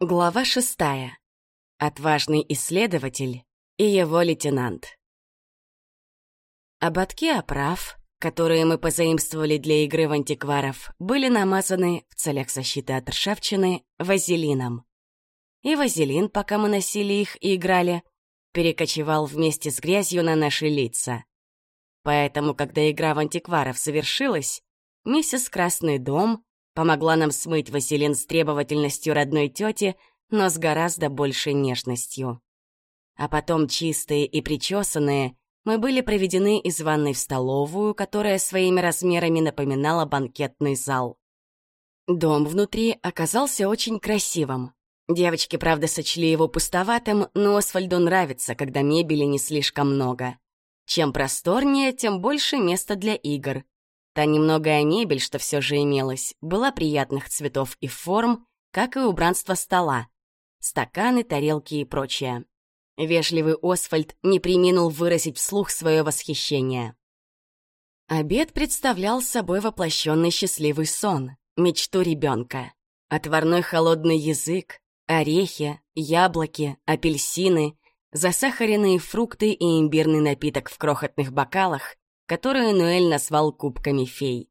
Глава шестая. Отважный исследователь и его лейтенант. Ободки оправ, которые мы позаимствовали для игры в антикваров, были намазаны в целях защиты от ржавчины вазелином. И вазелин, пока мы носили их и играли, перекочевал вместе с грязью на наши лица. Поэтому, когда игра в антикваров совершилась, миссис Красный дом помогла нам смыть Василин с требовательностью родной тети, но с гораздо большей нежностью. А потом, чистые и причесанные, мы были проведены из ванной в столовую, которая своими размерами напоминала банкетный зал. Дом внутри оказался очень красивым. Девочки, правда, сочли его пустоватым, но Освальду нравится, когда мебели не слишком много. Чем просторнее, тем больше места для игр. Та немногое мебель, что все же имелась, была приятных цветов и форм, как и убранство стола. Стаканы, тарелки и прочее. Вежливый Освальд не приминул выразить вслух свое восхищение. Обед представлял собой воплощенный счастливый сон, мечту ребенка. Отварной холодный язык, орехи, яблоки, апельсины, засахаренные фрукты и имбирный напиток в крохотных бокалах, которую Нуэль назвал кубками фей.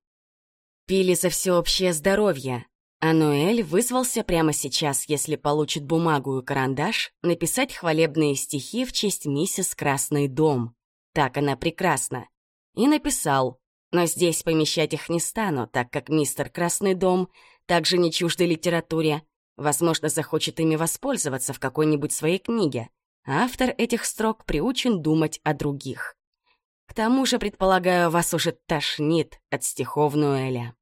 Пили за всеобщее здоровье, а Нуэль вызвался прямо сейчас, если получит бумагу и карандаш, написать хвалебные стихи в честь миссис Красный дом. Так она прекрасна. И написал, но здесь помещать их не стану, так как мистер Красный дом также не чужды литературе, возможно, захочет ими воспользоваться в какой-нибудь своей книге. Автор этих строк приучен думать о других. К тому же, предполагаю, вас уже тошнит от стихов Нуэля.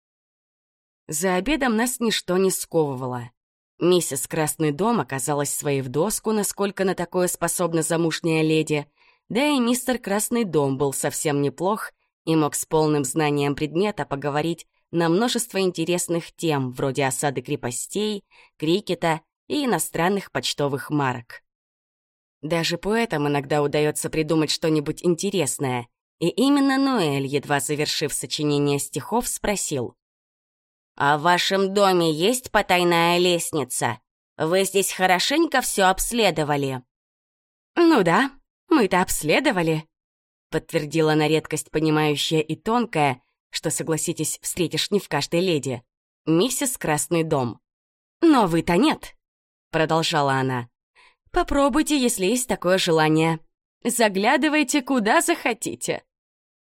За обедом нас ничто не сковывало. Миссис Красный дом оказалась своей в доску, насколько на такое способна замужняя леди, да и мистер Красный дом был совсем неплох и мог с полным знанием предмета поговорить на множество интересных тем, вроде осады крепостей, крикета и иностранных почтовых марок. Даже поэтам иногда удается придумать что-нибудь интересное, и именно Ноэль, едва завершив сочинение стихов, спросил. «А в вашем доме есть потайная лестница? Вы здесь хорошенько все обследовали?» «Ну да, мы-то обследовали», — подтвердила на редкость понимающая и тонкая, что, согласитесь, встретишь не в каждой леди, миссис Красный дом. «Но вы-то нет», — продолжала она. «Попробуйте, если есть такое желание. Заглядывайте куда захотите.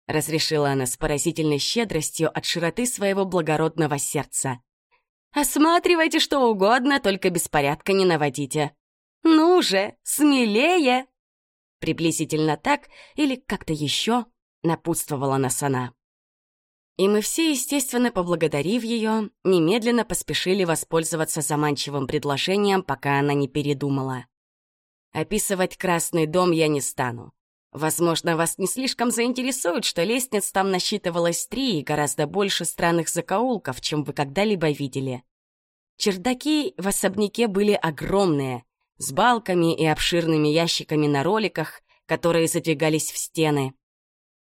— разрешила она с поразительной щедростью от широты своего благородного сердца. «Осматривайте что угодно, только беспорядка не наводите. Ну же, смелее!» Приблизительно так или как-то еще напутствовала нас она. И мы все, естественно, поблагодарив ее, немедленно поспешили воспользоваться заманчивым предложением, пока она не передумала. Описывать Красный дом я не стану. Возможно, вас не слишком заинтересует, что лестниц там насчитывалось три и гораздо больше странных закоулков, чем вы когда-либо видели. Чердаки в особняке были огромные, с балками и обширными ящиками на роликах, которые задвигались в стены.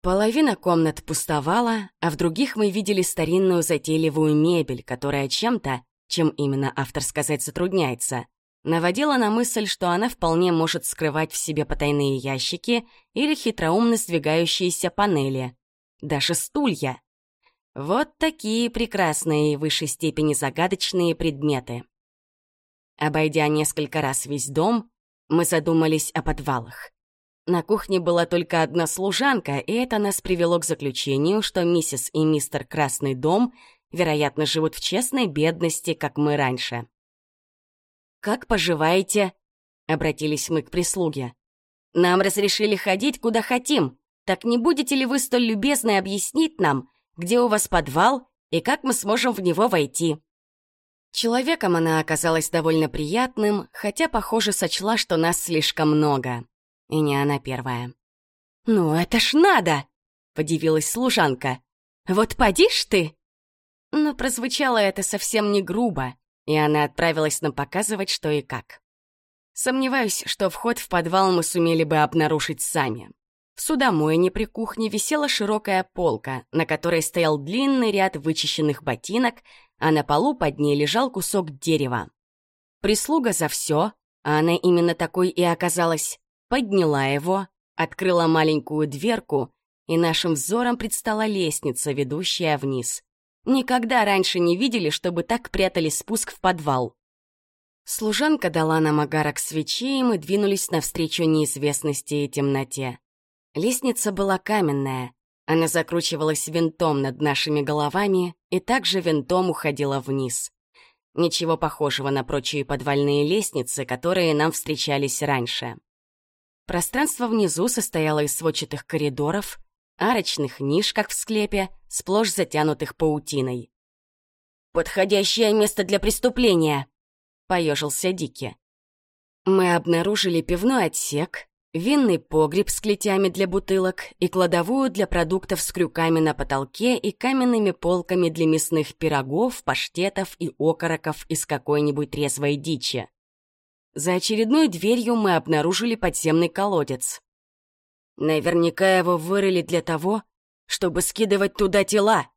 Половина комнат пустовала, а в других мы видели старинную затейливую мебель, которая чем-то, чем именно автор сказать затрудняется, наводила на мысль, что она вполне может скрывать в себе потайные ящики или хитроумно сдвигающиеся панели. Даже стулья. Вот такие прекрасные и в высшей степени загадочные предметы. Обойдя несколько раз весь дом, мы задумались о подвалах. На кухне была только одна служанка, и это нас привело к заключению, что миссис и мистер Красный дом, вероятно, живут в честной бедности, как мы раньше. «Как поживаете?» — обратились мы к прислуге. «Нам разрешили ходить, куда хотим. Так не будете ли вы столь любезны объяснить нам, где у вас подвал и как мы сможем в него войти?» Человеком она оказалась довольно приятным, хотя, похоже, сочла, что нас слишком много. И не она первая. «Ну, это ж надо!» — подивилась служанка. «Вот поди ж ты!» Но прозвучало это совсем не грубо и она отправилась нам показывать, что и как. Сомневаюсь, что вход в подвал мы сумели бы обнаружить сами. В судомойне при кухне висела широкая полка, на которой стоял длинный ряд вычищенных ботинок, а на полу под ней лежал кусок дерева. Прислуга за все, а она именно такой и оказалась, подняла его, открыла маленькую дверку, и нашим взором предстала лестница, ведущая вниз. Никогда раньше не видели, чтобы так прятали спуск в подвал. Служанка дала нам огарок свечи, и мы двинулись навстречу неизвестности и темноте. Лестница была каменная, она закручивалась винтом над нашими головами и также винтом уходила вниз. Ничего похожего на прочие подвальные лестницы, которые нам встречались раньше. Пространство внизу состояло из сводчатых коридоров, арочных ниш, как в склепе, сплошь затянутых паутиной. «Подходящее место для преступления!» — поежился Дики. Мы обнаружили пивной отсек, винный погреб с клетями для бутылок и кладовую для продуктов с крюками на потолке и каменными полками для мясных пирогов, паштетов и окороков из какой-нибудь трезвой дичи. За очередной дверью мы обнаружили подземный колодец. Наверняка его вырыли для того, чтобы скидывать туда тела.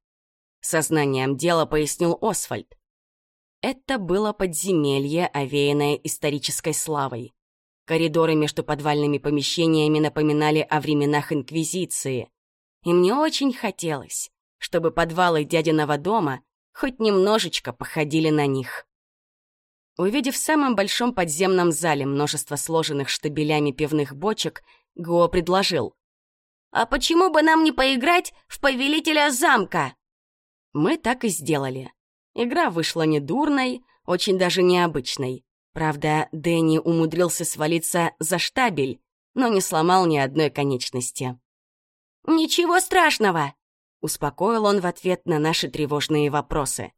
Сознанием дела пояснил Освальд. Это было подземелье, овеянное исторической славой. Коридоры между подвальными помещениями напоминали о временах Инквизиции. И мне очень хотелось, чтобы подвалы дядиного дома хоть немножечко походили на них. Увидев в самом большом подземном зале множество сложенных штабелями пивных бочек, Го предложил. «А почему бы нам не поиграть в повелителя замка?» Мы так и сделали. Игра вышла недурной, очень даже необычной. Правда, Дэнни умудрился свалиться за штабель, но не сломал ни одной конечности. «Ничего страшного!» — успокоил он в ответ на наши тревожные вопросы.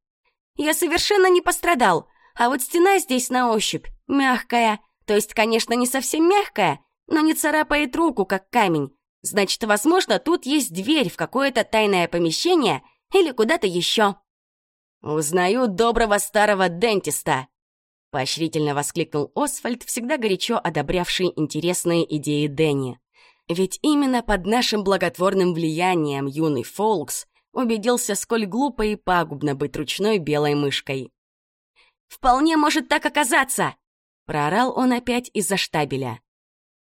«Я совершенно не пострадал, а вот стена здесь на ощупь мягкая, то есть, конечно, не совсем мягкая, но не царапает руку, как камень. Значит, возможно, тут есть дверь в какое-то тайное помещение или куда-то еще». «Узнаю доброго старого дентиста!» Поощрительно воскликнул Освальд, всегда горячо одобрявший интересные идеи Дэнни. Ведь именно под нашим благотворным влиянием юный Фолкс убедился, сколь глупо и пагубно быть ручной белой мышкой. «Вполне может так оказаться!» — проорал он опять из-за штабеля.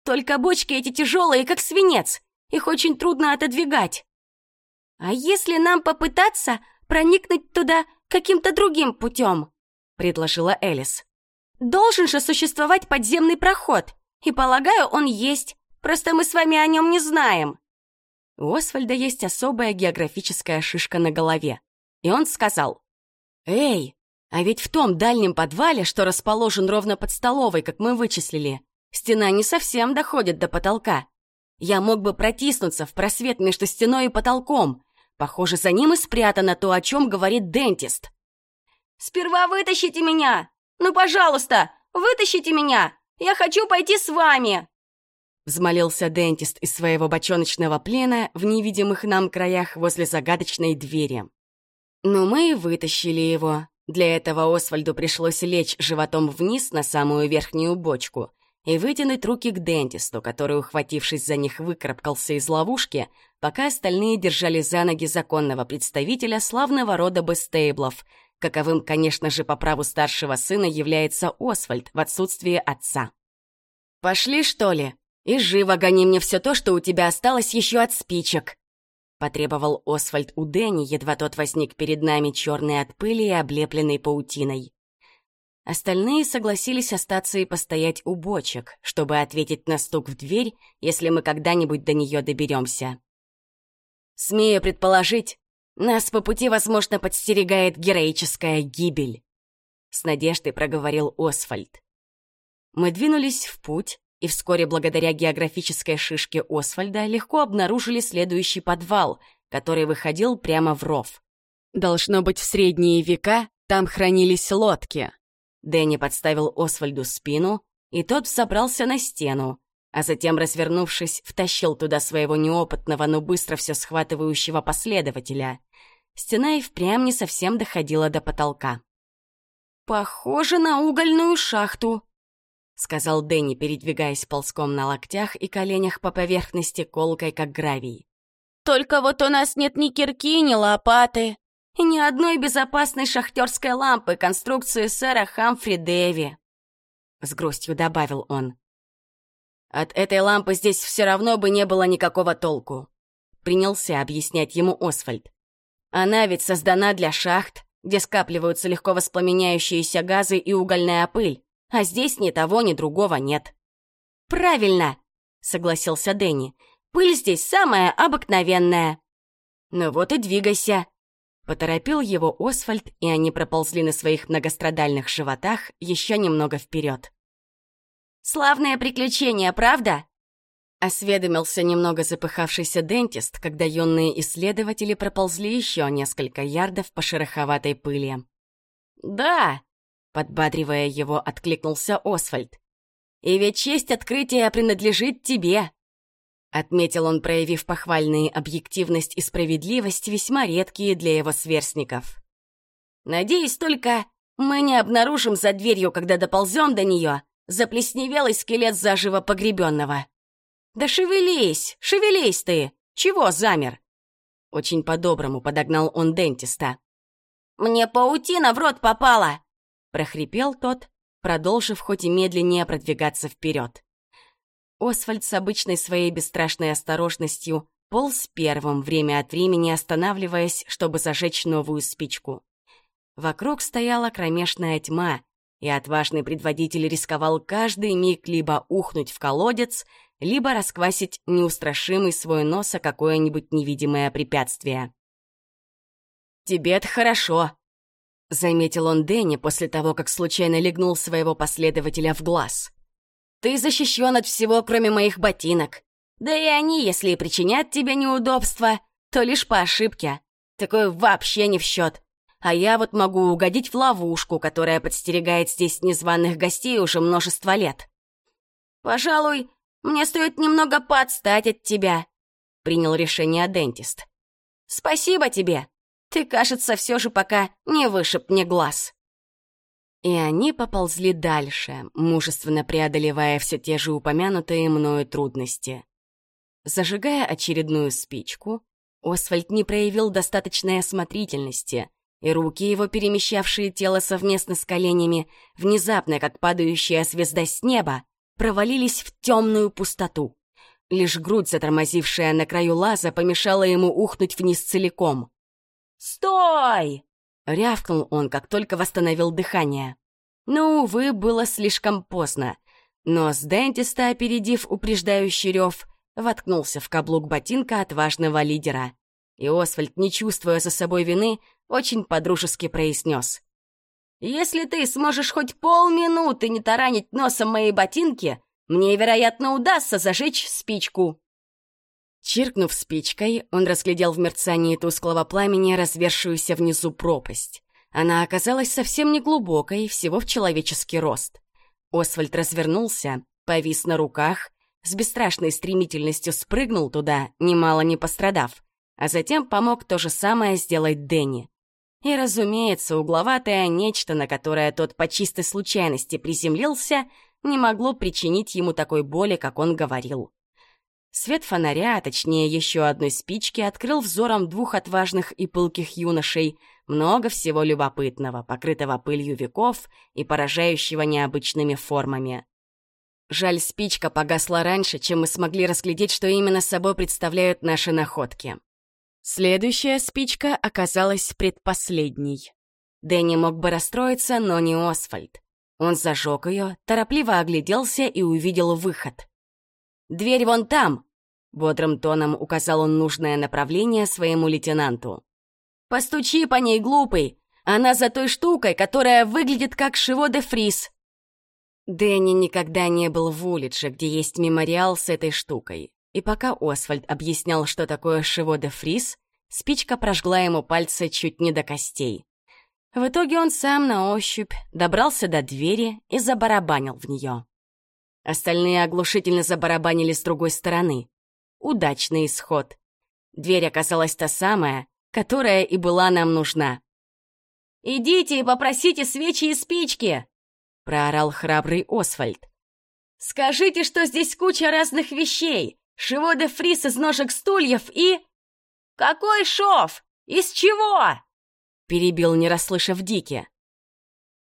«Только бочки эти тяжелые, как свинец, их очень трудно отодвигать. А если нам попытаться проникнуть туда каким-то другим путем?» — предложила Элис. «Должен же существовать подземный проход, и, полагаю, он есть, просто мы с вами о нем не знаем». У Освальда есть особая географическая шишка на голове, и он сказал, «Эй, а ведь в том дальнем подвале, что расположен ровно под столовой, как мы вычислили, стена не совсем доходит до потолка. Я мог бы протиснуться в просвет между стеной и потолком, Похоже, за ним и спрятано то, о чем говорит дентист. «Сперва вытащите меня! Ну, пожалуйста, вытащите меня! Я хочу пойти с вами!» Взмолился дентист из своего бочоночного плена в невидимых нам краях возле загадочной двери. Но мы и вытащили его. Для этого Освальду пришлось лечь животом вниз на самую верхнюю бочку — и вытянуть руки к дентисту, который, ухватившись за них, выкарабкался из ловушки, пока остальные держали за ноги законного представителя славного рода Бестейблов, каковым, конечно же, по праву старшего сына является Освальд в отсутствие отца. «Пошли, что ли? И живо гони мне все то, что у тебя осталось еще от спичек!» Потребовал Освальд у Дэнни, едва тот возник перед нами черный от пыли и облепленный паутиной. Остальные согласились остаться и постоять у бочек, чтобы ответить на стук в дверь, если мы когда-нибудь до нее доберемся. Смею предположить, нас по пути, возможно, подстерегает героическая гибель. С надеждой проговорил Освальд. Мы двинулись в путь, и вскоре, благодаря географической шишке Освальда, легко обнаружили следующий подвал, который выходил прямо в ров. Должно быть, в средние века там хранились лодки. Дэнни подставил Освальду спину, и тот взобрался на стену, а затем, развернувшись, втащил туда своего неопытного, но быстро все схватывающего последователя. Стена и впрямь не совсем доходила до потолка. «Похоже на угольную шахту», — сказал Дэнни, передвигаясь ползком на локтях и коленях по поверхности колкой, как гравий. «Только вот у нас нет ни кирки, ни лопаты. И ни одной безопасной шахтерской лампы конструкции сэра Хамфри Дэви. С грустью добавил он. От этой лампы здесь все равно бы не было никакого толку. Принялся объяснять ему Освальд. Она ведь создана для шахт, где скапливаются легко воспламеняющиеся газы и угольная пыль, а здесь ни того, ни другого нет. «Правильно!» — согласился Дэнни. «Пыль здесь самая обыкновенная». «Ну вот и двигайся!» Поторопил его Освальд, и они проползли на своих многострадальных животах еще немного вперед. «Славное приключение, правда?» Осведомился немного запыхавшийся дентист, когда юные исследователи проползли еще несколько ярдов по шероховатой пыли. «Да!» — подбадривая его, откликнулся Освальд. «И ведь честь открытия принадлежит тебе!» Отметил он, проявив похвальные объективность и справедливость, весьма редкие для его сверстников. «Надеюсь только, мы не обнаружим за дверью, когда доползем до нее, заплесневелый скелет заживо погребенного. «Да шевелись, шевелись ты! Чего замер?» Очень по-доброму подогнал он дентиста. «Мне паутина в рот попала!» прохрипел тот, продолжив хоть и медленнее продвигаться вперед. Освальд с обычной своей бесстрашной осторожностью полз первым, время от времени останавливаясь, чтобы зажечь новую спичку. Вокруг стояла кромешная тьма, и отважный предводитель рисковал каждый миг либо ухнуть в колодец, либо расквасить неустрашимый свой нос о какое-нибудь невидимое препятствие. «Тебе-то хорошо», — заметил он Дэнни после того, как случайно легнул своего последователя в глаз. Ты защищен от всего, кроме моих ботинок. Да и они, если и причинят тебе неудобства, то лишь по ошибке. Такое вообще не в счет. А я вот могу угодить в ловушку, которая подстерегает здесь незваных гостей уже множество лет. Пожалуй, мне стоит немного подстать от тебя, принял решение дентист. Спасибо тебе. Ты, кажется, все же пока не вышиб мне глаз. И они поползли дальше, мужественно преодолевая все те же упомянутые мною трудности. Зажигая очередную спичку, Освальд не проявил достаточной осмотрительности, и руки его, перемещавшие тело совместно с коленями, внезапно, как падающая звезда с неба, провалились в темную пустоту. Лишь грудь, затормозившая на краю лаза, помешала ему ухнуть вниз целиком. «Стой!» Рявкнул он, как только восстановил дыхание. Но, увы, было слишком поздно. Нос дентиста, опередив упреждающий рев, воткнулся в каблук ботинка отважного лидера. И Освальд, не чувствуя за собой вины, очень подружески произнес. «Если ты сможешь хоть полминуты не таранить носом мои ботинки, мне, вероятно, удастся зажечь спичку». Чиркнув спичкой, он разглядел в мерцании тусклого пламени развершуюся внизу пропасть. Она оказалась совсем не глубокой, всего в человеческий рост. Освальд развернулся, повис на руках, с бесстрашной стремительностью спрыгнул туда, немало не пострадав, а затем помог то же самое сделать Дэнни. И, разумеется, угловатое нечто, на которое тот по чистой случайности приземлился, не могло причинить ему такой боли, как он говорил. Свет фонаря, а точнее еще одной спички, открыл взором двух отважных и пылких юношей много всего любопытного, покрытого пылью веков и поражающего необычными формами. Жаль, спичка погасла раньше, чем мы смогли разглядеть, что именно собой представляют наши находки. Следующая спичка оказалась предпоследней. Дэнни мог бы расстроиться, но не Освальд. Он зажег ее, торопливо огляделся и увидел выход — «Дверь вон там!» — бодрым тоном указал он нужное направление своему лейтенанту. «Постучи по ней, глупый! Она за той штукой, которая выглядит как Шиво де Фрис!» Дэнни никогда не был в улице, где есть мемориал с этой штукой. И пока Освальд объяснял, что такое Шиво де Фрис, спичка прожгла ему пальцы чуть не до костей. В итоге он сам на ощупь добрался до двери и забарабанил в нее. Остальные оглушительно забарабанили с другой стороны. Удачный исход. Дверь оказалась та самая, которая и была нам нужна. «Идите и попросите свечи и спички!» — проорал храбрый Освальд. «Скажите, что здесь куча разных вещей! Шиво де фрис из ножек стульев и...» «Какой шов? Из чего?» — перебил, не расслышав Дики.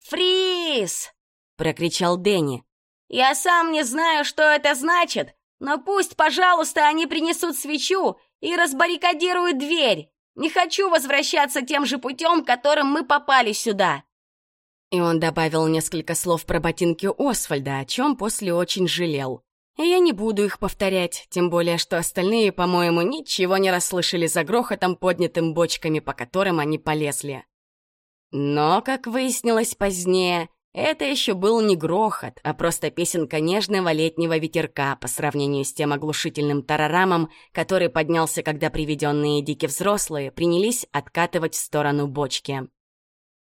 «Фриз!» — прокричал Дэнни. «Я сам не знаю, что это значит, но пусть, пожалуйста, они принесут свечу и разбаррикадируют дверь. Не хочу возвращаться тем же путем, которым мы попали сюда». И он добавил несколько слов про ботинки Освальда, о чем после очень жалел. И я не буду их повторять, тем более, что остальные, по-моему, ничего не расслышали за грохотом, поднятым бочками, по которым они полезли. Но, как выяснилось позднее, это еще был не грохот, а просто песенка нежного летнего ветерка по сравнению с тем оглушительным тарарамом, который поднялся, когда приведенные дики взрослые принялись откатывать в сторону бочки.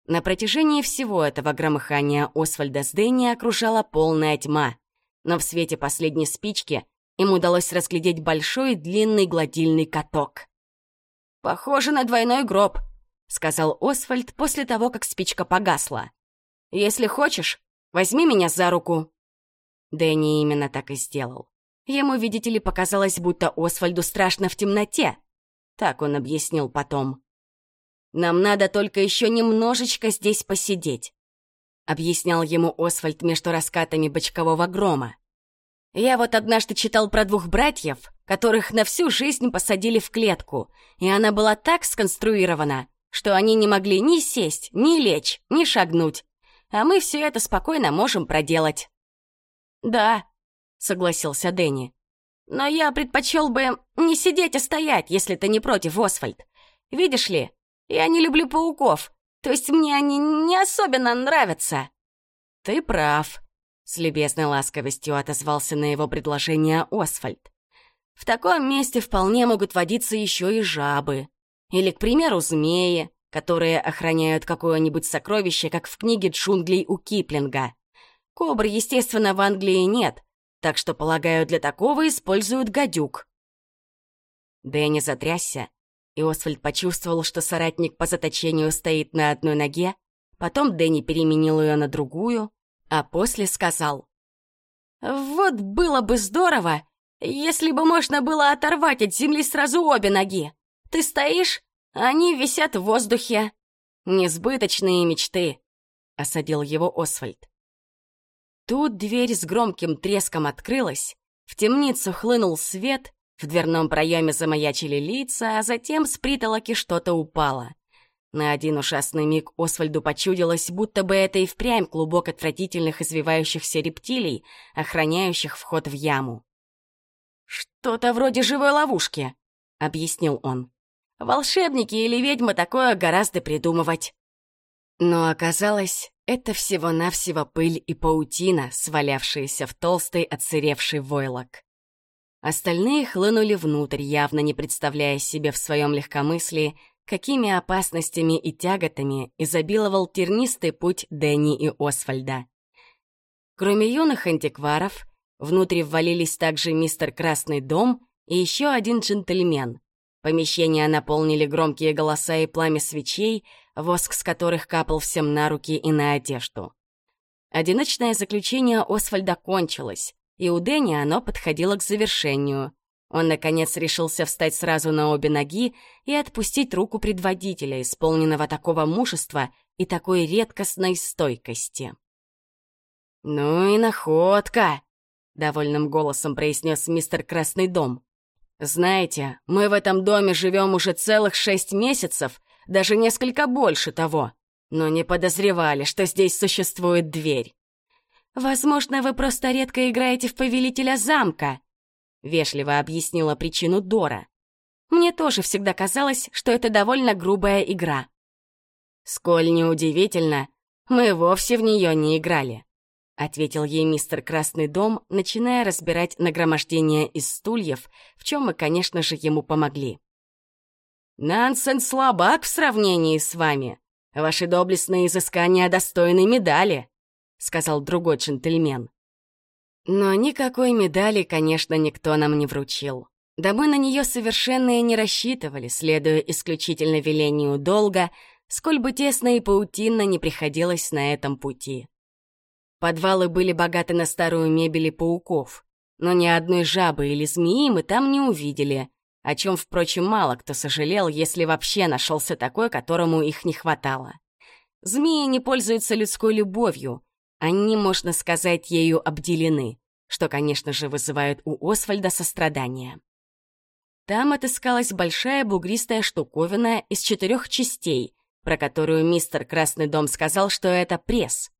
На протяжении всего этого громыхания Освальда с Дэнни окружала полная тьма, но в свете последней спички им удалось разглядеть большой длинный гладильный каток. «Похоже на двойной гроб», — сказал Освальд после того, как спичка погасла. «Если хочешь, возьми меня за руку». Дэнни именно так и сделал. Ему, видите ли, показалось, будто Освальду страшно в темноте. Так он объяснил потом. «Нам надо только еще немножечко здесь посидеть», — объяснял ему Освальд между раскатами бочкового грома. «Я вот однажды читал про двух братьев, которых на всю жизнь посадили в клетку, и она была так сконструирована, что они не могли ни сесть, ни лечь, ни шагнуть а мы все это спокойно можем проделать». «Да», — согласился Дэнни. «Но я предпочел бы не сидеть, а стоять, если ты не против, Освальд. Видишь ли, я не люблю пауков, то есть мне они не особенно нравятся». «Ты прав», — с любезной ласковостью отозвался на его предложение Освальд. «В таком месте вполне могут водиться еще и жабы. Или, к примеру, змеи которые охраняют какое-нибудь сокровище, как в книге джунглей у Киплинга. Кобр, естественно, в Англии нет, так что, полагаю, для такого используют гадюк. Дэнни затрясся, и Освальд почувствовал, что соратник по заточению стоит на одной ноге, потом Дэнни переменил ее на другую, а после сказал. «Вот было бы здорово, если бы можно было оторвать от земли сразу обе ноги. Ты стоишь, они висят в воздухе. Несбыточные мечты», — осадил его Освальд. Тут дверь с громким треском открылась, в темницу хлынул свет, в дверном проеме замаячили лица, а затем с притолоки что-то упало. На один ужасный миг Освальду почудилось, будто бы это и впрямь клубок отвратительных извивающихся рептилий, охраняющих вход в яму. «Что-то вроде живой ловушки», — объяснил он. Волшебники или ведьмы такое гораздо придумывать. Но оказалось, это всего-навсего пыль и паутина, свалявшиеся в толстый отсыревший войлок. Остальные хлынули внутрь, явно не представляя себе в своем легкомыслии, какими опасностями и тяготами изобиловал тернистый путь Дэнни и Освальда. Кроме юных антикваров, внутрь ввалились также мистер Красный дом и еще один джентльмен, Помещение наполнили громкие голоса и пламя свечей, воск с которых капал всем на руки и на одежду. Одиночное заключение Освальда кончилось, и у Дэнни оно подходило к завершению. Он, наконец, решился встать сразу на обе ноги и отпустить руку предводителя, исполненного такого мужества и такой редкостной стойкости. «Ну и находка!» — довольным голосом произнес мистер Красный дом. Знаете, мы в этом доме живем уже целых шесть месяцев, даже несколько больше того, но не подозревали, что здесь существует дверь. Возможно, вы просто редко играете в повелителя замка, вежливо объяснила причину Дора. Мне тоже всегда казалось, что это довольно грубая игра. Сколь неудивительно, мы вовсе в нее не играли ответил ей мистер Красный дом, начиная разбирать нагромождение из стульев, в чем мы, конечно же, ему помогли. «Нансен слабак в сравнении с вами. Ваши доблестные изыскания достойны медали», — сказал другой джентльмен. Но никакой медали, конечно, никто нам не вручил. Да мы на нее совершенно и не рассчитывали, следуя исключительно велению долга, сколь бы тесно и паутинно не приходилось на этом пути. Подвалы были богаты на старую мебель и пауков, но ни одной жабы или змеи мы там не увидели, о чем, впрочем, мало кто сожалел, если вообще нашелся такой, которому их не хватало. Змеи не пользуются людской любовью, они, можно сказать, ею обделены, что, конечно же, вызывает у Освальда сострадание. Там отыскалась большая бугристая штуковина из четырех частей, про которую мистер Красный Дом сказал, что это пресс.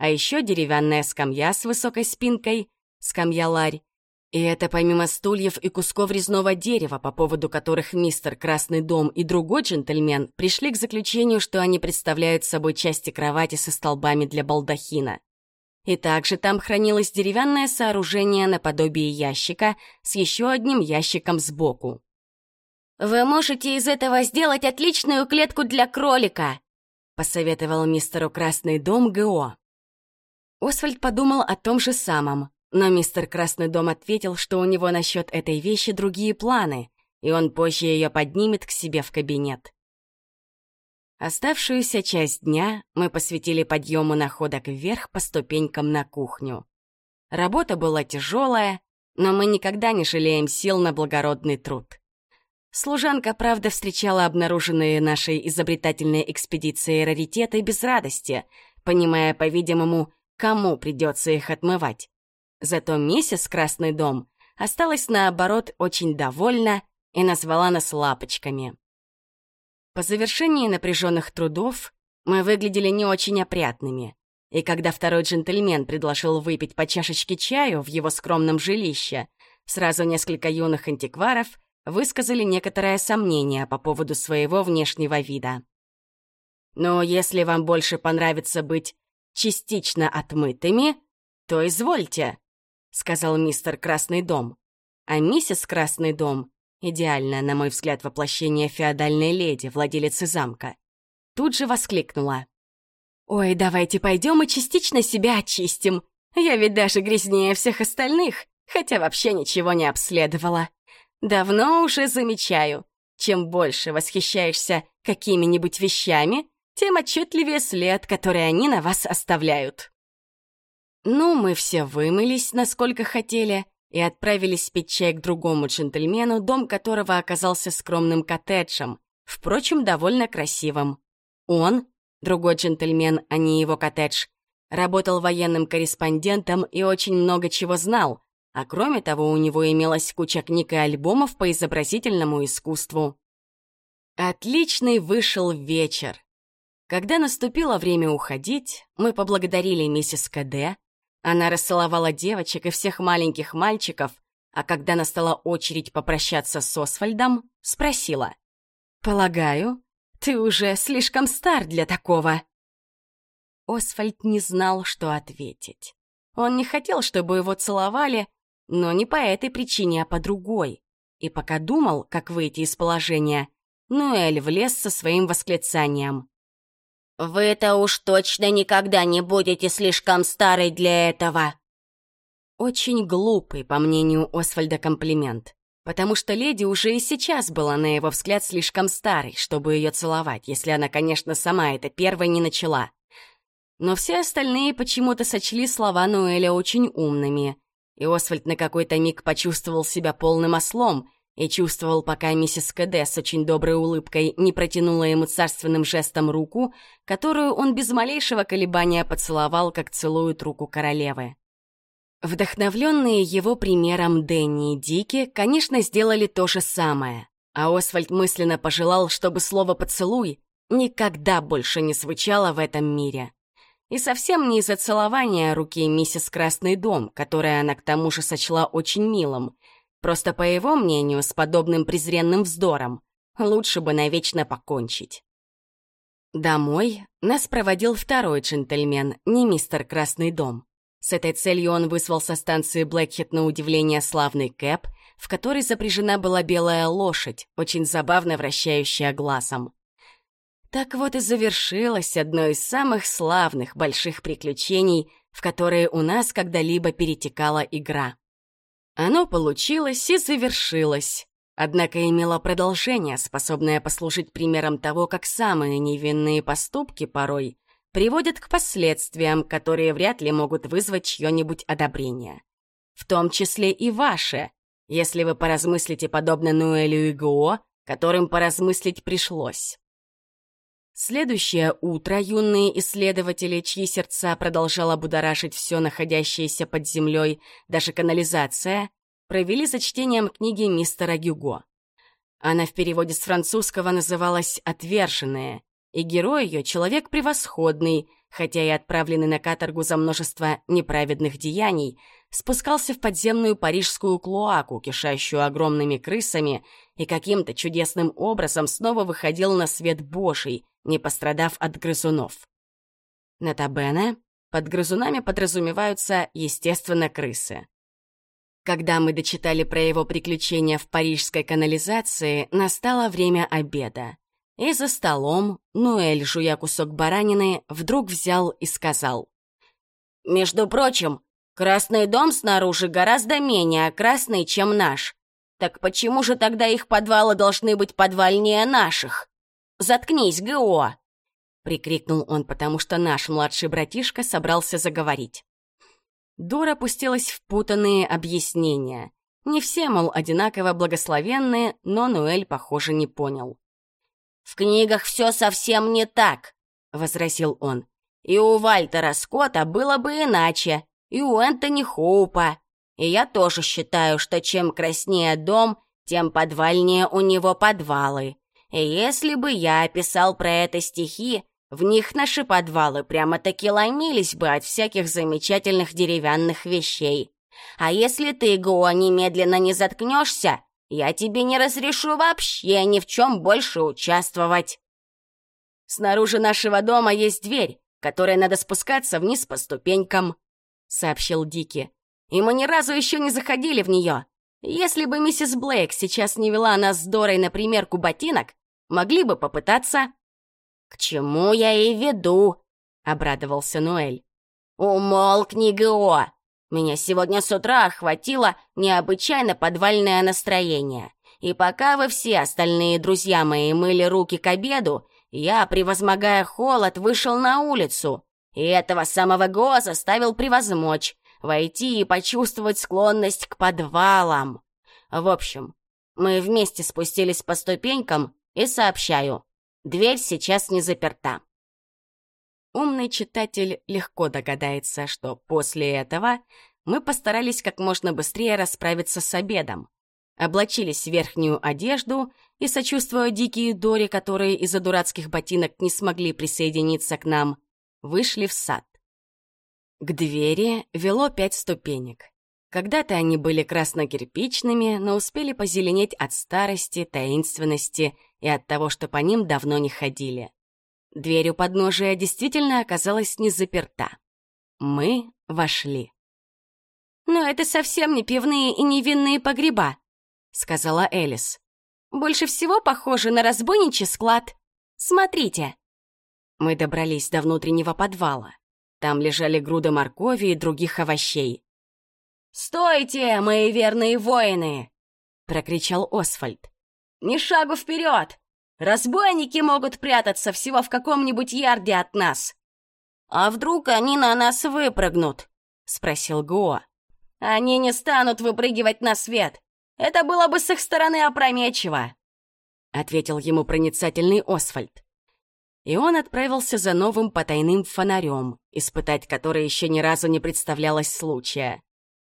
А еще деревянная скамья с высокой спинкой, скамья-ларь, и это помимо стульев и кусков резного дерева, по поводу которых мистер Красный Дом и другой джентльмен пришли к заключению, что они представляют собой части кровати со столбами для балдахина. И также там хранилось деревянное сооружение наподобие ящика с еще одним ящиком сбоку. «Вы можете из этого сделать отличную клетку для кролика», — посоветовал мистеру Красный Дом ГО. Освальд подумал о том же самом, но мистер Красный Дом ответил, что у него насчет этой вещи другие планы, и он позже ее поднимет к себе в кабинет. Оставшуюся часть дня мы посвятили подъему находок вверх по ступенькам на кухню. Работа была тяжелая, но мы никогда не жалеем сил на благородный труд. Служанка, правда, встречала обнаруженные нашей изобретательной экспедицией раритеты без радости, понимая, по-видимому, кому придется их отмывать. Зато миссис Красный дом осталась, наоборот, очень довольна и назвала нас лапочками. По завершении напряженных трудов мы выглядели не очень опрятными, и когда второй джентльмен предложил выпить по чашечке чаю в его скромном жилище, сразу несколько юных антикваров высказали некоторое сомнение по поводу своего внешнего вида. Но если вам больше понравится быть частично отмытыми, то извольте. — сказал мистер Красный дом. А миссис Красный дом, идеальное, на мой взгляд, воплощение феодальной леди, владелицы замка, тут же воскликнула. «Ой, давайте пойдем и частично себя очистим. Я ведь даже грязнее всех остальных, хотя вообще ничего не обследовала. Давно уже замечаю, чем больше восхищаешься какими-нибудь вещами, тем отчетливее след, который они на вас оставляют». Ну, мы все вымылись, насколько хотели, и отправились пить чай к другому джентльмену, дом которого оказался скромным коттеджем, впрочем, довольно красивым. Он, другой джентльмен, а не его коттедж, работал военным корреспондентом и очень много чего знал, а кроме того у него имелась куча книг и альбомов по изобразительному искусству. Отличный вышел вечер. Когда наступило время уходить, мы поблагодарили миссис КД, она расцеловала девочек и всех маленьких мальчиков, а когда настала очередь попрощаться с Освальдом, спросила. «Полагаю, ты уже слишком стар для такого». Освальд не знал, что ответить. Он не хотел, чтобы его целовали, но не по этой причине, а по другой. И пока думал, как выйти из положения, Нуэль влез со своим восклицанием. «Вы-то уж точно никогда не будете слишком старой для этого!» Очень глупый, по мнению Освальда, комплимент. Потому что леди уже и сейчас была, на его взгляд, слишком старой, чтобы ее целовать, если она, конечно, сама это первой не начала. Но все остальные почему-то сочли слова Нуэля очень умными, и Освальд на какой-то миг почувствовал себя полным ослом — и чувствовал, пока миссис КД с очень доброй улыбкой не протянула ему царственным жестом руку, которую он без малейшего колебания поцеловал, как целуют руку королевы. Вдохновленные его примером Дэнни и Дики, конечно, сделали то же самое, а Освальд мысленно пожелал, чтобы слово «поцелуй» никогда больше не звучало в этом мире. И совсем не из-за целования руки миссис Красный Дом, которое она к тому же сочла очень милым, Просто, по его мнению, с подобным презренным вздором лучше бы навечно покончить. Домой нас проводил второй джентльмен, не мистер Красный дом. С этой целью он вызвал со станции Блэкхит на удивление славный кэп, в который запряжена была белая лошадь, очень забавно вращающая глазом. Так вот и завершилось одно из самых славных больших приключений, в которые у нас когда-либо перетекала игра. Оно получилось и завершилось. Однако имело продолжение, способное послужить примером того, как самые невинные поступки порой приводят к последствиям, которые вряд ли могут вызвать чье-нибудь одобрение. В том числе и ваше, если вы поразмыслите подобно Нуэлю и Го, которым поразмыслить пришлось. Следующее утро юные исследователи, чьи сердца продолжало будоражить все находящееся под землей, даже канализация, провели за чтением книги мистера Гюго. Она в переводе с французского называлась «Отверженная», и герой ее — человек превосходный, хотя и отправленный на каторгу за множество неправедных деяний, спускался в подземную парижскую клоаку, кишащую огромными крысами, и каким-то чудесным образом снова выходил на свет Божий, не пострадав от грызунов. Нотабене, под грызунами подразумеваются, естественно, крысы. Когда мы дочитали про его приключения в парижской канализации, настало время обеда. И за столом Нуэль, жуя кусок баранины, вдруг взял и сказал. «Между прочим, Красный дом снаружи гораздо менее красный, чем наш. Так почему же тогда их подвалы должны быть подвальнее наших? Заткнись, ГО!» Прикрикнул он, потому что наш младший братишка собрался заговорить. Дора пустилась в путанные объяснения. Не все, мол, одинаково благословенные, но Нуэль, похоже, не понял. «В книгах все совсем не так», — возразил он. «И у Вальтера Скотта было бы иначе, и у Энтони Хоупа. И я тоже считаю, что чем краснее дом, тем подвальнее у него подвалы. Если бы я описал про это стихи, в них наши подвалы прямо-таки ломились бы от всяких замечательных деревянных вещей. А если ты, Гоа, немедленно не заткнешься, я тебе не разрешу вообще ни в чем больше участвовать. Снаружи нашего дома есть дверь, которой надо спускаться вниз по ступенькам, сообщил Дики. И мы ни разу еще не заходили в нее. Если бы миссис Блейк сейчас не вела нас с Дорой на примерку ботинок, могли бы попытаться. «К чему я и веду?» — обрадовался Ноэль. «Умолкни, ГО! Меня сегодня с утра охватило необычайно подвальное настроение. И пока вы все остальные друзья мои мыли руки к обеду, я, превозмогая холод, вышел на улицу. И этого самого Го заставил превозмочь, войти и почувствовать склонность к подвалам. В общем, мы вместе спустились по ступенькам и сообщаю, Дверь сейчас не заперта. Умный читатель легко догадается, что после этого мы постарались как можно быстрее расправиться с обедом. Облачились в верхнюю одежду и, сочувствуя дикие Дори, которые из-за дурацких ботинок не смогли присоединиться к нам, вышли в сад. К двери вело пять ступенек. Когда-то они были красно-кирпичными, но успели позеленеть от старости, таинственности и от того, что по ним давно не ходили. Дверь у подножия действительно оказалась не заперта. Мы вошли. «Но это совсем не пивные и невинные погреба», — сказала Элис. «Больше всего похоже на разбойничий склад. Смотрите». Мы добрались до внутреннего подвала. Там лежали груды моркови и других овощей. «Стойте, мои верные воины!» — прокричал Освальд. Ни шагу вперед! Разбойники могут прятаться всего в каком-нибудь ярде от нас. А вдруг они на нас выпрыгнут? Спросил Гуо. Они не станут выпрыгивать на свет. Это было бы с их стороны опрометчиво. Ответил ему проницательный Освальд. И он отправился за новым потайным фонарем, испытать который еще ни разу не представлялось случая.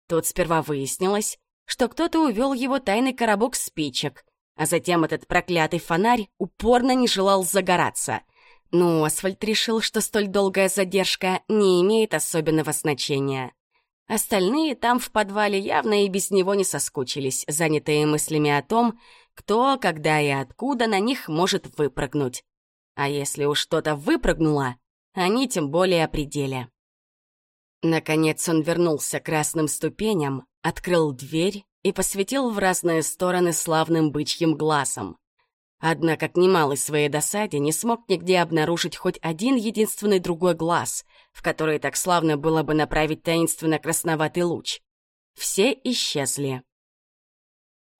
Тут сперва выяснилось, что кто-то увел его тайный коробок спичек, а затем этот проклятый фонарь упорно не желал загораться. Но Асфальт решил, что столь долгая задержка не имеет особенного значения. Остальные там в подвале явно и без него не соскучились, занятые мыслями о том, кто, когда и откуда на них может выпрыгнуть. А если уж что-то выпрыгнуло, они тем более о пределе. Наконец он вернулся к красным ступеням, открыл дверь и посветил в разные стороны славным бычьим глазом. Однако к немалой своей досаде не смог нигде обнаружить хоть один единственный другой глаз, в который так славно было бы направить таинственно красноватый луч. Все исчезли.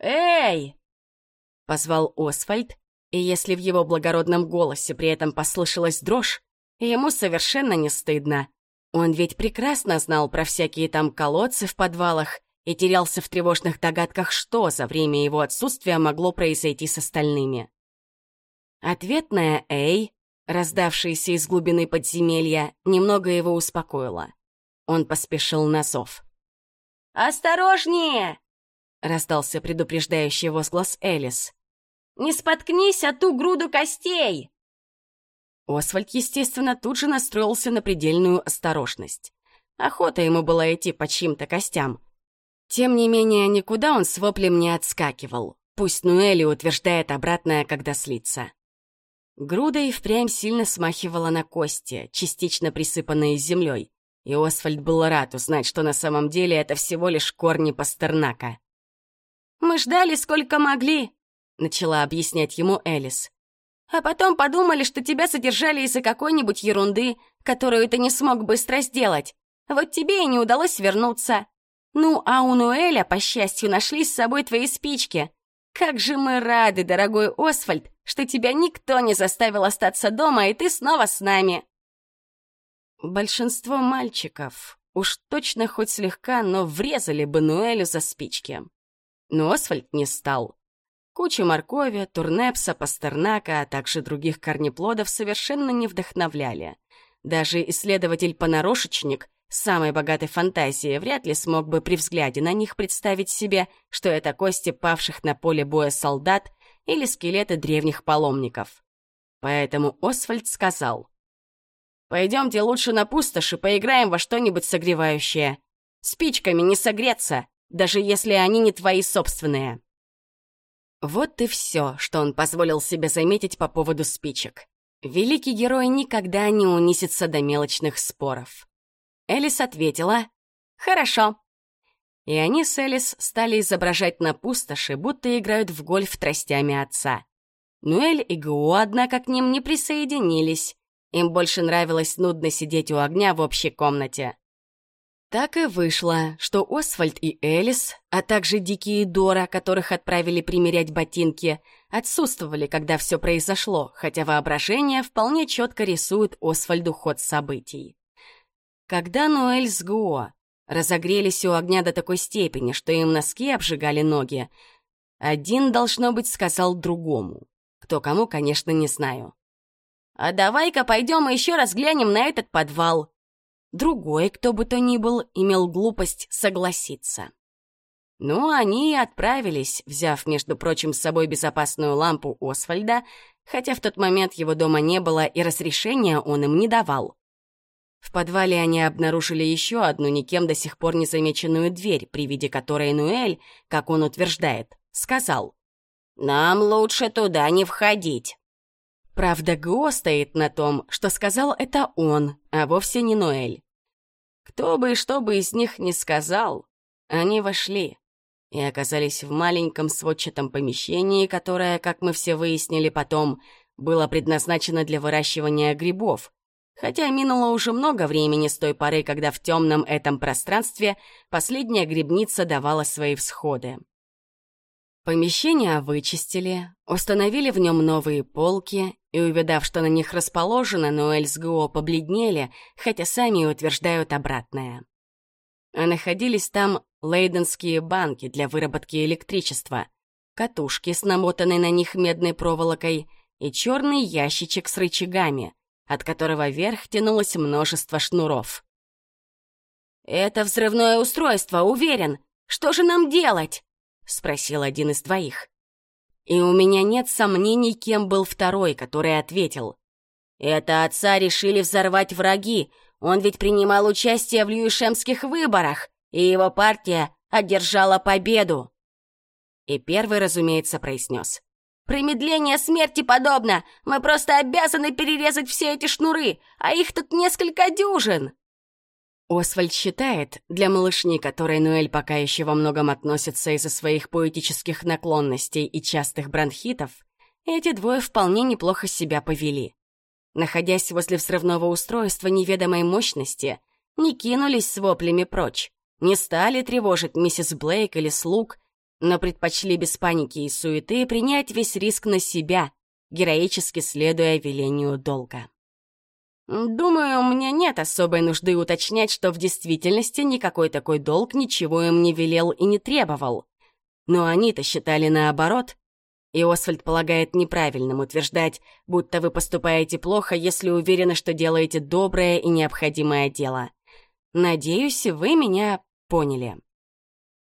«Эй!» — позвал Освальд, и если в его благородном голосе при этом послышалась дрожь, ему совершенно не стыдно. Он ведь прекрасно знал про всякие там колодцы в подвалах и терялся в тревожных догадках, что за время его отсутствия могло произойти с остальными. Ответная «Эй», раздавшаяся из глубины подземелья, немного его успокоила. Он поспешил на зов. «Осторожнее!» — раздался предупреждающий возглас Элис. «Не споткнись о ту груду костей!» Освальд, естественно, тут же настроился на предельную осторожность. Охота ему была идти по чьим-то костям. Тем не менее, никуда он с воплем не отскакивал. Пусть Нуэли утверждает обратное, когда слится. Груда и впрямь сильно смахивала на кости, частично присыпанные землей, и Освальд был рад узнать, что на самом деле это всего лишь корни Пастернака. «Мы ждали сколько могли», — начала объяснять ему Элис. «А потом подумали, что тебя содержали из-за какой-нибудь ерунды, которую ты не смог быстро сделать. Вот тебе и не удалось вернуться. Ну, а у Нуэля, по счастью, нашли с собой твои спички. Как же мы рады, дорогой Освальд, что тебя никто не заставил остаться дома, и ты снова с нами!» Большинство мальчиков уж точно хоть слегка, но врезали бы Нуэлю за спички. Но Освальд не стал. Куча моркови, турнепса, пастернака, а также других корнеплодов совершенно не вдохновляли. Даже исследователь-понарошечник самой богатой фантазии вряд ли смог бы при взгляде на них представить себе, что это кости павших на поле боя солдат или скелеты древних паломников. Поэтому Освальд сказал, «Пойдемте лучше на пустоши поиграем во что-нибудь согревающее. Спичками не согреться, даже если они не твои собственные». Вот и все, что он позволил себе заметить по поводу спичек. Великий герой никогда не унизится до мелочных споров. Элис ответила «Хорошо». И они с Элис стали изображать на пустоши, будто играют в гольф тростями отца. Нуэль и Гуо, однако, к ним не присоединились. Им больше нравилось нудно сидеть у огня в общей комнате. Так и вышло, что Освальд и Элис, а также Дикие Дора, которых отправили примерять ботинки, отсутствовали, когда все произошло, хотя воображение вполне четко рисует Освальду ход событий. Когда Ноэль с Гуо разогрелись у огня до такой степени, что им носки обжигали ноги, один, должно быть, сказал другому. Кто кому, конечно, не знаю. «А давай-ка пойдем и еще раз глянем на этот подвал». Другой, кто бы то ни был, имел глупость согласиться. Ну, они и отправились, взяв, между прочим, с собой безопасную лампу Освальда, хотя в тот момент его дома не было и разрешения он им не давал. В подвале они обнаружили еще одну никем до сих пор не замеченную дверь, при виде которой Нуэль, как он утверждает, сказал «Нам лучше туда не входить». Правда, Го стоит на том, что сказал это он, а вовсе не Нуэль. Кто бы и что бы из них не сказал, они вошли и оказались в маленьком сводчатом помещении, которое, как мы все выяснили потом, было предназначено для выращивания грибов, Хотя минуло уже много времени с той поры, когда в темном этом пространстве последняя грибница давала свои всходы. Помещение вычистили, установили в нем новые полки, и, увидав, что на них расположено, Ноэль с Гуо побледнели, хотя сами утверждают обратное. А находились там лейденские банки для выработки электричества, катушки с намотанной на них медной проволокой и черный ящичек с рычагами, от которого вверх тянулось множество шнуров. «Это взрывное устройство, уверен. Что же нам делать?» — спросил один из двоих. И у меня нет сомнений, кем был второй, который ответил. «Это отца решили взорвать враги. Он ведь принимал участие в Льюишемских выборах, и его партия одержала победу». И первый, разумеется, произнес. Промедление смерти подобно. Мы просто обязаны перерезать все эти шнуры, а их тут несколько дюжин. Освальд считает, для малышни, которой Нуэль пока еще во многом относится из-за своих поэтических наклонностей и частых бронхитов, эти двое вполне неплохо себя повели. Находясь возле взрывного устройства неведомой мощности, не кинулись с воплями прочь, не стали тревожить миссис Блейк или слуг, но предпочли без паники и суеты принять весь риск на себя, героически следуя велению долга. Думаю, мне нет особой нужды уточнять, что в действительности никакой такой долг ничего им не велел и не требовал. Но они-то считали наоборот. И Освальд полагает неправильным утверждать, будто вы поступаете плохо, если уверены, что делаете доброе и необходимое дело. Надеюсь, вы меня поняли.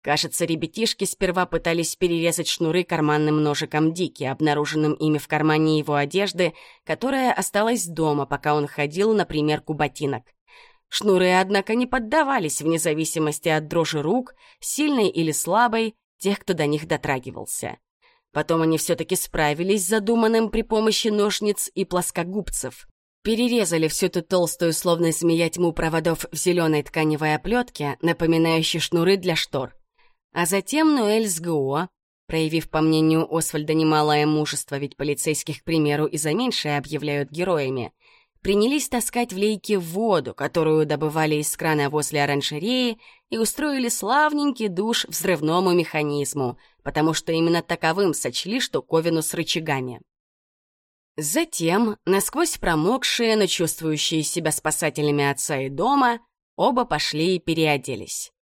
Кажется, ребятишки сперва пытались перерезать шнуры карманным ножиком Дики, обнаруженным ими в кармане его одежды, которая осталась дома, пока он ходил на примерку ботинок. Шнуры, однако, не поддавались вне зависимости от дрожи рук, сильной или слабой, тех, кто до них дотрагивался. Потом они все-таки справились с задуманным при помощи ножниц и плоскогубцев. Перерезали всю эту толстую, словно змея тьму проводов в зеленой тканевой оплетке, напоминающей шнуры для штор. А затем Ноэль с ГО, проявив, по мнению Освальда, немалое мужество, ведь полицейских, к примеру, и за меньшее объявляют героями, принялись таскать в лейке воду, которую добывали из крана возле оранжереи, и устроили славненький душ взрывному механизму, потому что именно таковым сочли штуковину с рычагами. Затем, насквозь промокшие, но чувствующие себя спасателями отца и дома, оба пошли и переоделись.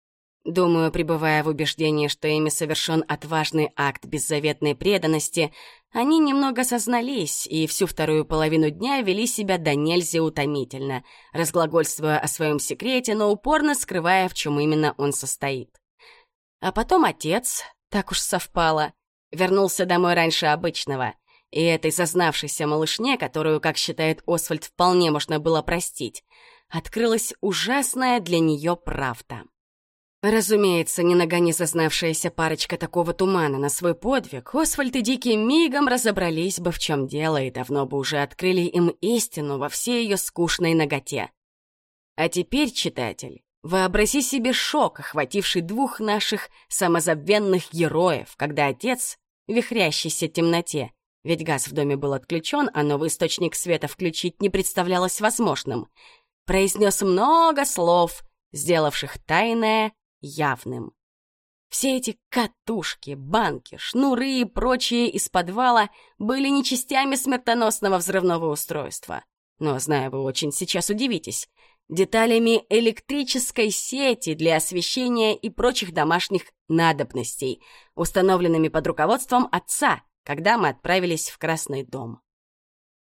Думаю, пребывая в убеждении, что ими совершен отважный акт беззаветной преданности, они немного сознались и всю вторую половину дня вели себя до нельзя утомительно, разглагольствуя о своем секрете, но упорно скрывая, в чем именно он состоит. А потом отец, так уж совпало, вернулся домой раньше обычного, и этой зазнавшейся малышне, которую, как считает Освальд, вполне можно было простить, открылась ужасная для нее правда. Разумеется, не нога не зазнавшаяся парочка такого тумана на свой подвиг, Освальд и Дикий мигом разобрались бы в чем дело и давно бы уже открыли им истину во всей ее скучной ноготе. А теперь, читатель, вообрази себе шок, охвативший двух наших самозабвенных героев, когда отец, вихрящийся в темноте, ведь газ в доме был отключен, а новый источник света включить не представлялось возможным, произнес много слов, сделавших тайное явным. Все эти катушки, банки, шнуры и прочие из подвала были не частями смертоносного взрывного устройства. Но, знаю, вы очень сейчас удивитесь, деталями электрической сети для освещения и прочих домашних надобностей, установленными под руководством отца, когда мы отправились в Красный дом.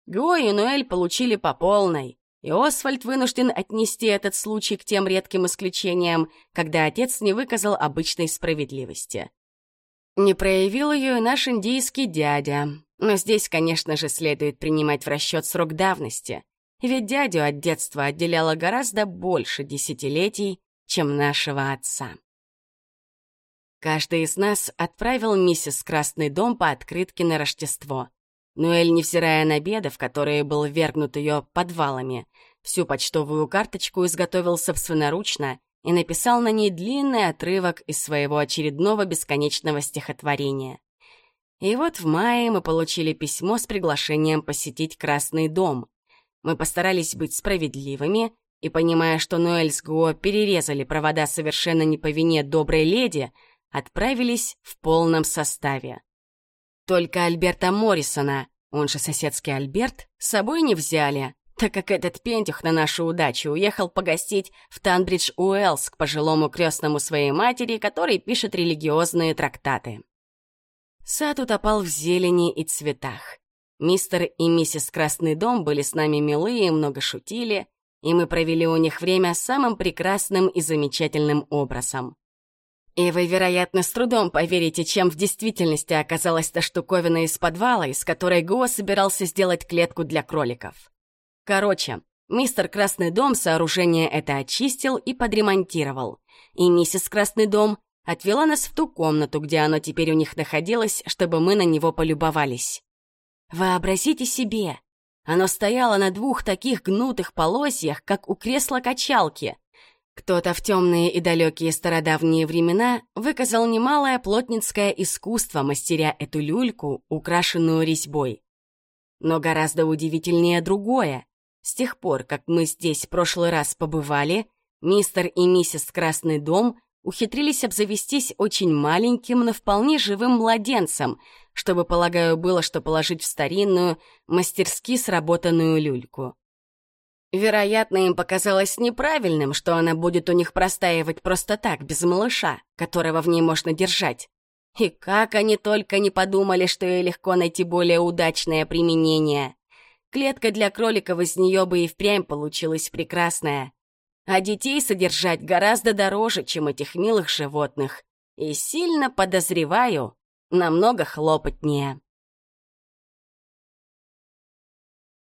Го и Нуэль получили по полной, и Освальд вынужден отнести этот случай к тем редким исключениям, когда отец не выказал обычной справедливости. Не проявил ее и наш индийский дядя, но здесь, конечно же, следует принимать в расчет срок давности, ведь дядю от детства отделяло гораздо больше десятилетий, чем нашего отца. Каждый из нас отправил миссис Красный дом по открытке на Рождество. Нуэль, невзирая на беды, в которые был вергнут ее подвалами, всю почтовую карточку изготовил собственноручно и написал на ней длинный отрывок из своего очередного бесконечного стихотворения. И вот в мае мы получили письмо с приглашением посетить Красный дом. Мы постарались быть справедливыми, и, понимая, что Ноэль с Гуо перерезали провода совершенно не по вине доброй леди, отправились в полном составе. Только Альберта Моррисона, он же соседский Альберт, с собой не взяли, так как этот пентюх на нашу удачу уехал погостить в Танбридж Уэллс к пожилому крестному своей матери, который пишет религиозные трактаты. Сад утопал в зелени и цветах. Мистер и миссис Красный дом были с нами милые много шутили, и мы провели у них время самым прекрасным и замечательным образом. И вы, вероятно, с трудом поверите, чем в действительности оказалась та штуковина из подвала, из которой Го собирался сделать клетку для кроликов. Короче, мистер Красный дом сооружение это очистил и подремонтировал. И миссис Красный дом отвела нас в ту комнату, где оно теперь у них находилось, чтобы мы на него полюбовались. Вообразите себе, оно стояло на двух таких гнутых полосьях, как у кресла качалки — кто-то в темные и далекие стародавние времена выказал немалое плотницкое искусство, мастеря эту люльку, украшенную резьбой. Но гораздо удивительнее другое. С тех пор, как мы здесь в прошлый раз побывали, мистер и миссис Красный дом ухитрились обзавестись очень маленьким, но вполне живым младенцем, чтобы, полагаю, было что положить в старинную, мастерски сработанную люльку. Вероятно, им показалось неправильным, что она будет у них простаивать просто так, без малыша, которого в ней можно держать. И как они только не подумали, что ей легко найти более удачное применение. Клетка для кроликов из нее бы и впрямь получилась прекрасная. А детей содержать гораздо дороже, чем этих милых животных. И сильно подозреваю, намного хлопотнее.